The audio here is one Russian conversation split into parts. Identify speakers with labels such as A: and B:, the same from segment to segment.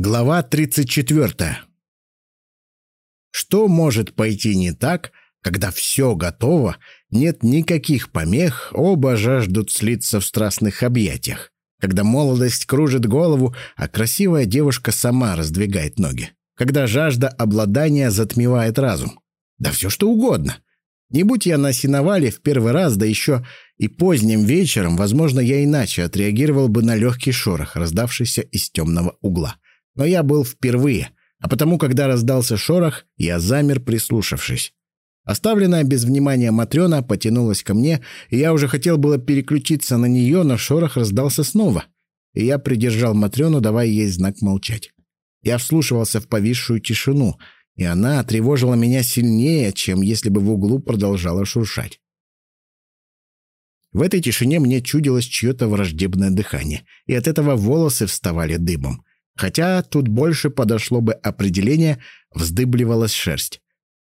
A: Глава 34. Что может пойти не так, когда все готово, нет никаких помех, оба жаждут слиться в страстных объятиях, когда молодость кружит голову, а красивая девушка сама раздвигает ноги, когда жажда обладания затмевает разум. Да все что угодно. Не будь я на сеновале в первый раз, да еще и поздним вечером, возможно, я иначе отреагировал бы на легкий шорох, раздавшийся из темного угла. Но я был впервые, а потому, когда раздался шорох, я замер, прислушавшись. Оставленная без внимания Матрена потянулась ко мне, и я уже хотел было переключиться на нее, но шорох раздался снова. И я придержал Матрену, давая ей знак молчать. Я вслушивался в повисшую тишину, и она тревожила меня сильнее, чем если бы в углу продолжала шуршать. В этой тишине мне чудилось чье-то враждебное дыхание, и от этого волосы вставали дыбом. Хотя тут больше подошло бы определение «вздыбливалась шерсть».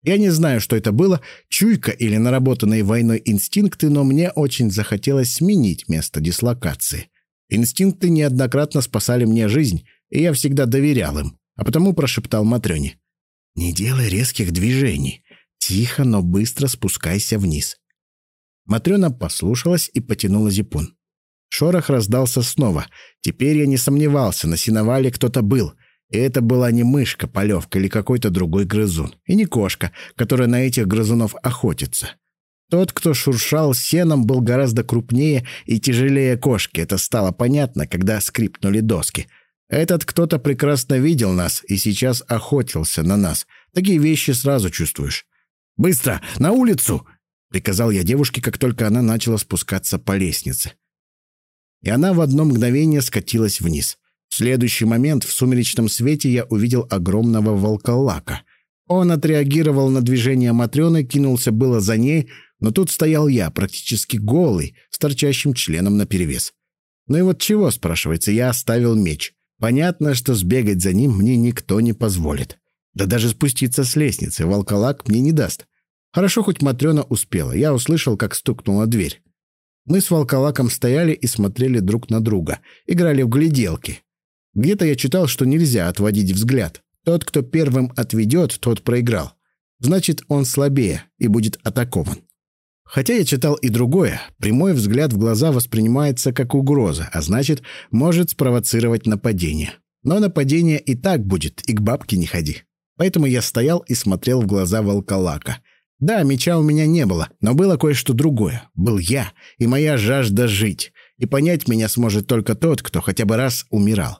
A: Я не знаю, что это было, чуйка или наработанные войной инстинкты, но мне очень захотелось сменить место дислокации. Инстинкты неоднократно спасали мне жизнь, и я всегда доверял им, а потому прошептал Матрёне. «Не делай резких движений. Тихо, но быстро спускайся вниз». Матрёна послушалась и потянула зипун. Шорох раздался снова. Теперь я не сомневался, на сеновале кто-то был. И это была не мышка, полевка или какой-то другой грызун. И не кошка, которая на этих грызунов охотится. Тот, кто шуршал сеном, был гораздо крупнее и тяжелее кошки. Это стало понятно, когда скрипнули доски. Этот кто-то прекрасно видел нас и сейчас охотился на нас. Такие вещи сразу чувствуешь. «Быстро! На улицу!» — приказал я девушке, как только она начала спускаться по лестнице и она в одно мгновение скатилась вниз. В следующий момент в сумеречном свете я увидел огромного волколака. Он отреагировал на движение Матрёны, кинулся было за ней, но тут стоял я, практически голый, с торчащим членом наперевес. Ну и вот чего, спрашивается, я оставил меч. Понятно, что сбегать за ним мне никто не позволит. Да даже спуститься с лестницы волколак мне не даст. Хорошо, хоть Матрёна успела. Я услышал, как стукнула дверь. Мы с волколаком стояли и смотрели друг на друга, играли в гляделки. Где-то я читал, что нельзя отводить взгляд. Тот, кто первым отведет, тот проиграл. Значит, он слабее и будет атакован. Хотя я читал и другое, прямой взгляд в глаза воспринимается как угроза, а значит, может спровоцировать нападение. Но нападение и так будет, и к бабке не ходи. Поэтому я стоял и смотрел в глаза волколака. Да, меча у меня не было, но было кое-что другое. Был я и моя жажда жить. И понять меня сможет только тот, кто хотя бы раз умирал.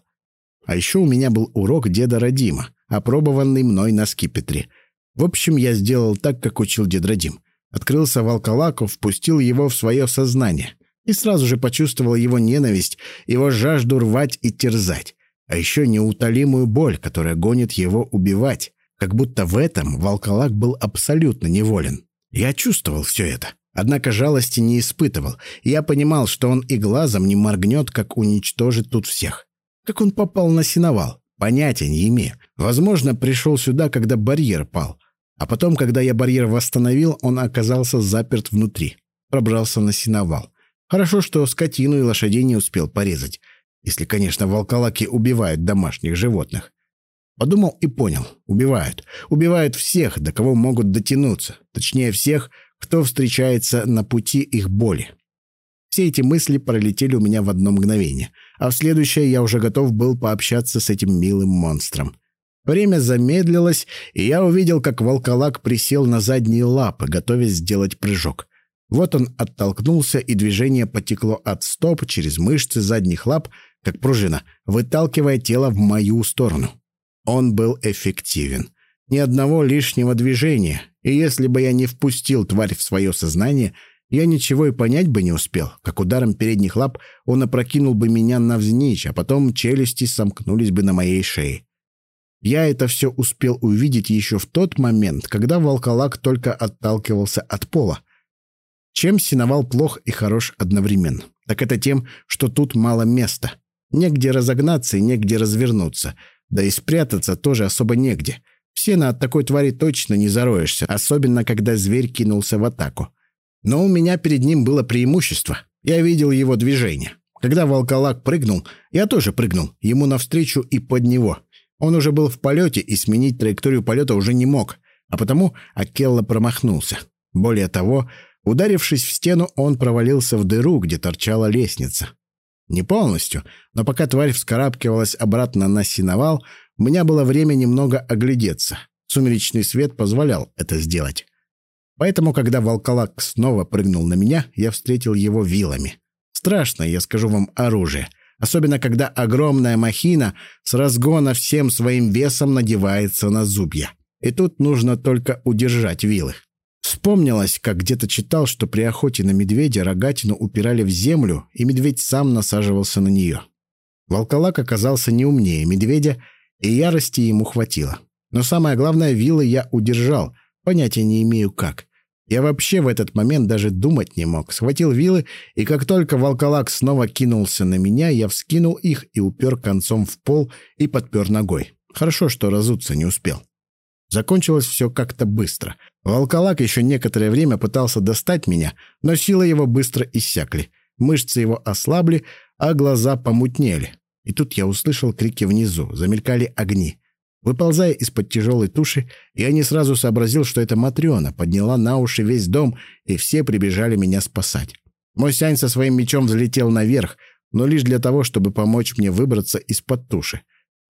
A: А еще у меня был урок деда Радима, опробованный мной на скипетре. В общем, я сделал так, как учил дед Радим. Открылся волколаку, впустил его в свое сознание. И сразу же почувствовал его ненависть, его жажду рвать и терзать. А еще неутолимую боль, которая гонит его убивать. Как будто в этом волколак был абсолютно неволен. Я чувствовал все это. Однако жалости не испытывал. Я понимал, что он и глазом не моргнет, как уничтожит тут всех. Как он попал на сеновал? Понятия не имею. Возможно, пришел сюда, когда барьер пал. А потом, когда я барьер восстановил, он оказался заперт внутри. Пробрался на сеновал. Хорошо, что скотину и лошадей не успел порезать. Если, конечно, волколаки убивают домашних животных. Подумал и понял. Убивают. Убивают всех, до кого могут дотянуться. Точнее, всех, кто встречается на пути их боли. Все эти мысли пролетели у меня в одно мгновение, а в следующее я уже готов был пообщаться с этим милым монстром. Время замедлилось, и я увидел, как волколак присел на задние лапы, готовясь сделать прыжок. Вот он оттолкнулся, и движение потекло от стоп через мышцы задних лап, как пружина, выталкивая тело в мою сторону. Он был эффективен. Ни одного лишнего движения, и если бы я не впустил тварь в свое сознание, я ничего и понять бы не успел, как ударом передних лап он опрокинул бы меня навзничь, а потом челюсти сомкнулись бы на моей шее. Я это все успел увидеть еще в тот момент, когда волколак только отталкивался от пола. Чем синовал плох и хорош одновременно? Так это тем, что тут мало места. Негде разогнаться и негде развернуться — да и спрятаться тоже особо негде. Все на от такой твари точно не зароешься, особенно когда зверь кинулся в атаку. Но у меня перед ним было преимущество. Я видел его движение. Когда волколак прыгнул, я тоже прыгнул, ему навстречу и под него. Он уже был в полете и сменить траекторию полета уже не мог, а потому Акелла промахнулся. Более того, ударившись в стену, он провалился в дыру, где торчала лестница. Не полностью, но пока тварь вскарабкивалась обратно на синовал, у меня было время немного оглядеться. Сумеречный свет позволял это сделать. Поэтому, когда волколак снова прыгнул на меня, я встретил его вилами. Страшное, я скажу вам, оружие. Особенно, когда огромная махина с разгона всем своим весом надевается на зубья. И тут нужно только удержать вилы. Вспомнилось, как где-то читал, что при охоте на медведя рогатину упирали в землю, и медведь сам насаживался на нее. Волколак оказался не умнее медведя, и ярости ему хватило. Но самое главное, вилы я удержал, понятия не имею как. Я вообще в этот момент даже думать не мог. Схватил вилы, и как только волколак снова кинулся на меня, я вскинул их и упер концом в пол и подпер ногой. Хорошо, что разуться не успел. Закончилось все как-то быстро. Волколак еще некоторое время пытался достать меня, но силы его быстро иссякли. Мышцы его ослабли, а глаза помутнели. И тут я услышал крики внизу, замелькали огни. Выползая из-под тяжелой туши, я не сразу сообразил, что это Матрена подняла на уши весь дом, и все прибежали меня спасать. Мой сянь со своим мечом взлетел наверх, но лишь для того, чтобы помочь мне выбраться из-под туши.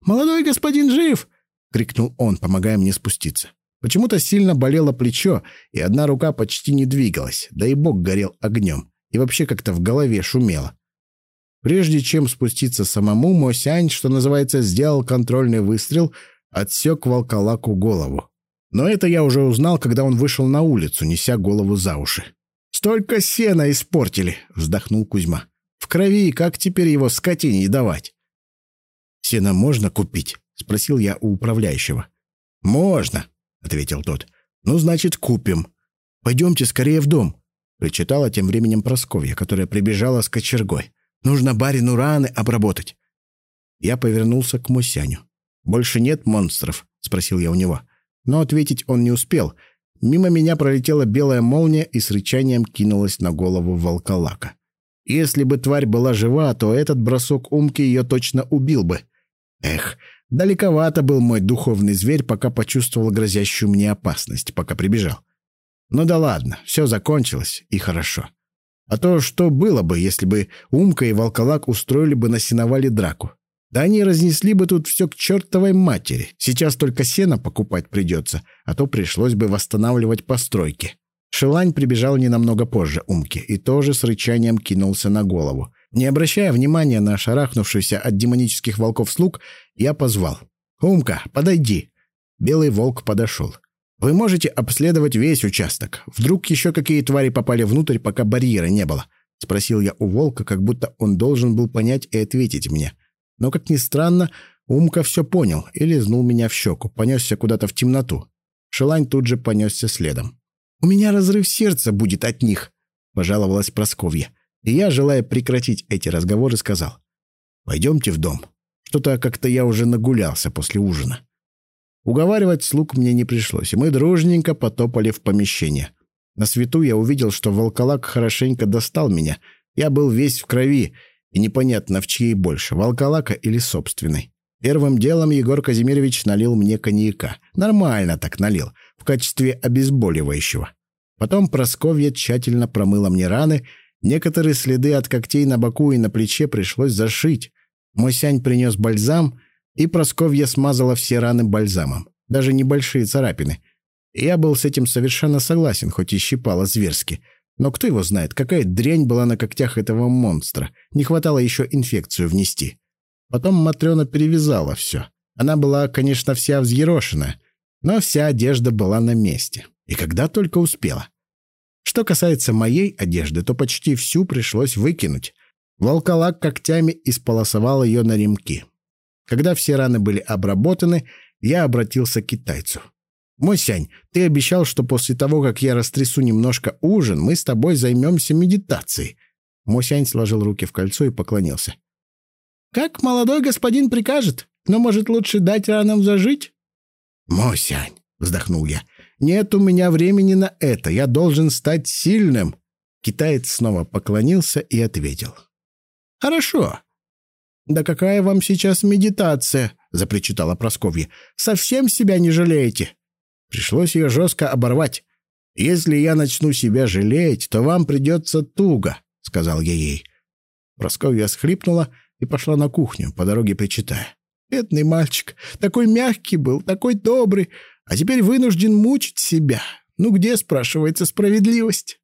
A: «Молодой господин жив!» — крикнул он, помогая мне спуститься. Почему-то сильно болело плечо, и одна рука почти не двигалась, да и бок горел огнем, и вообще как-то в голове шумело. Прежде чем спуститься самому, мой сянь, что называется, сделал контрольный выстрел, отсек волколаку голову. Но это я уже узнал, когда он вышел на улицу, неся голову за уши. «Столько сена испортили!» — вздохнул Кузьма. «В крови, как теперь его скотине давать?» «Сено можно купить?» — спросил я у управляющего. «Можно», — ответил тот. «Ну, значит, купим. Пойдемте скорее в дом», — причитала тем временем Просковья, которая прибежала с кочергой. «Нужно барину раны обработать». Я повернулся к Мусяню. «Больше нет монстров?» — спросил я у него. Но ответить он не успел. Мимо меня пролетела белая молния и с рычанием кинулась на голову волколака. Если бы тварь была жива, то этот бросок умки ее точно убил бы. Эх, Далековато был мой духовный зверь, пока почувствовал грозящую мне опасность, пока прибежал. Ну да ладно, все закончилось, и хорошо. А то что было бы, если бы Умка и Волколак устроили бы на сеновале драку? Да они разнесли бы тут все к чертовой матери. Сейчас только сено покупать придется, а то пришлось бы восстанавливать постройки. Шелань прибежал не намного позже Умки и тоже с рычанием кинулся на голову. Не обращая внимания на шарахнувшийся от демонических волков слуг, я позвал. «Умка, подойди!» Белый волк подошел. «Вы можете обследовать весь участок. Вдруг еще какие твари попали внутрь, пока барьера не было?» — спросил я у волка, как будто он должен был понять и ответить мне. Но, как ни странно, Умка все понял и лизнул меня в щеку, понесся куда-то в темноту. Шелань тут же понесся следом. «У меня разрыв сердца будет от них», — пожаловалась Просковья. И я, желая прекратить эти разговоры, сказал, «Пойдемте в дом. Что-то как-то я уже нагулялся после ужина». Уговаривать слуг мне не пришлось, и мы дружненько потопали в помещение. На свету я увидел, что волколак хорошенько достал меня. Я был весь в крови, и непонятно, в чьей больше, волколака или собственной. Первым делом Егор Казимирович налил мне коньяка. Нормально так налил, в качестве обезболивающего. Потом Просковья тщательно промыла мне раны Некоторые следы от когтей на боку и на плече пришлось зашить. Мой сянь принес бальзам, и Просковья смазала все раны бальзамом, даже небольшие царапины. Я был с этим совершенно согласен, хоть и щипало зверски. Но кто его знает, какая дрянь была на когтях этого монстра. Не хватало еще инфекцию внести. Потом Матрена перевязала все. Она была, конечно, вся взъерошена, но вся одежда была на месте. И когда только успела. Что касается моей одежды, то почти всю пришлось выкинуть. Волколак когтями исполосовал ее на ремки. Когда все раны были обработаны, я обратился к китайцу. «Мосянь, ты обещал, что после того, как я растрясу немножко ужин, мы с тобой займемся медитацией». Мосянь сложил руки в кольцо и поклонился. «Как молодой господин прикажет, но, может, лучше дать ранам зажить?» «Мосянь», — вздохнул я, нет у меня времени на это. Я должен стать сильным. Китаец снова поклонился и ответил. Хорошо. «Да какая вам сейчас медитация?» — запричитала Просковья. «Совсем себя не жалеете?» Пришлось ее жестко оборвать. «Если я начну себя жалеть, то вам придется туго», — сказал я ей. Просковья схлипнула и пошла на кухню, по дороге причитая. «Бедный мальчик, такой мягкий был, такой добрый, а теперь вынужден мучить себя. Ну где, спрашивается, справедливость?»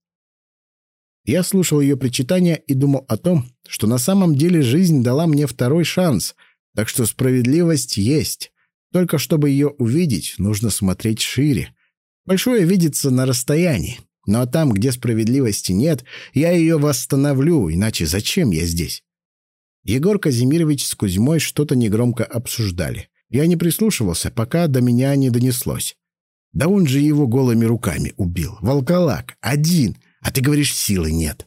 A: Я слушал ее причитания и думал о том, что на самом деле жизнь дала мне второй шанс, так что справедливость есть. Только чтобы ее увидеть, нужно смотреть шире. Большое видится на расстоянии. Ну а там, где справедливости нет, я ее восстановлю, иначе зачем я здесь? Егор Казимирович с Кузьмой что-то негромко обсуждали. Я не прислушивался, пока до меня не донеслось. Да он же его голыми руками убил. Волколак. Один. А ты говоришь, силы нет.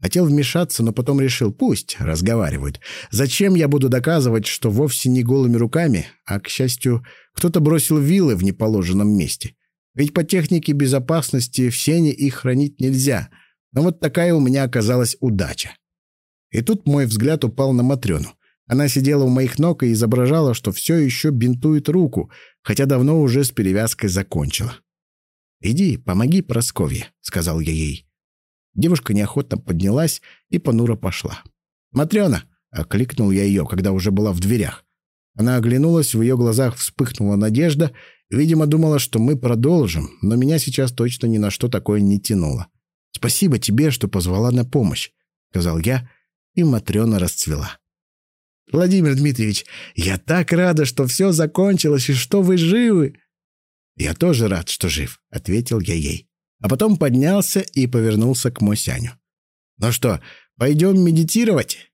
A: Хотел вмешаться, но потом решил, пусть разговаривают. Зачем я буду доказывать, что вовсе не голыми руками, а, к счастью, кто-то бросил вилы в неположенном месте. Ведь по технике безопасности в сене их хранить нельзя. Но вот такая у меня оказалась удача. И тут мой взгляд упал на Матрёну. Она сидела у моих ног и изображала, что все еще бинтует руку, хотя давно уже с перевязкой закончила. «Иди, помоги Просковье», — сказал я ей. Девушка неохотно поднялась и понуро пошла. «Матрена!» — окликнул я ее, когда уже была в дверях. Она оглянулась, в ее глазах вспыхнула надежда. Видимо, думала, что мы продолжим, но меня сейчас точно ни на что такое не тянуло. «Спасибо тебе, что позвала на помощь», — сказал я, и Матрена расцвела. «Владимир Дмитриевич, я так рада, что все закончилось и что вы живы!» «Я тоже рад, что жив», — ответил я ей а потом поднялся и повернулся к Мосяню. «Ну что, пойдем медитировать?»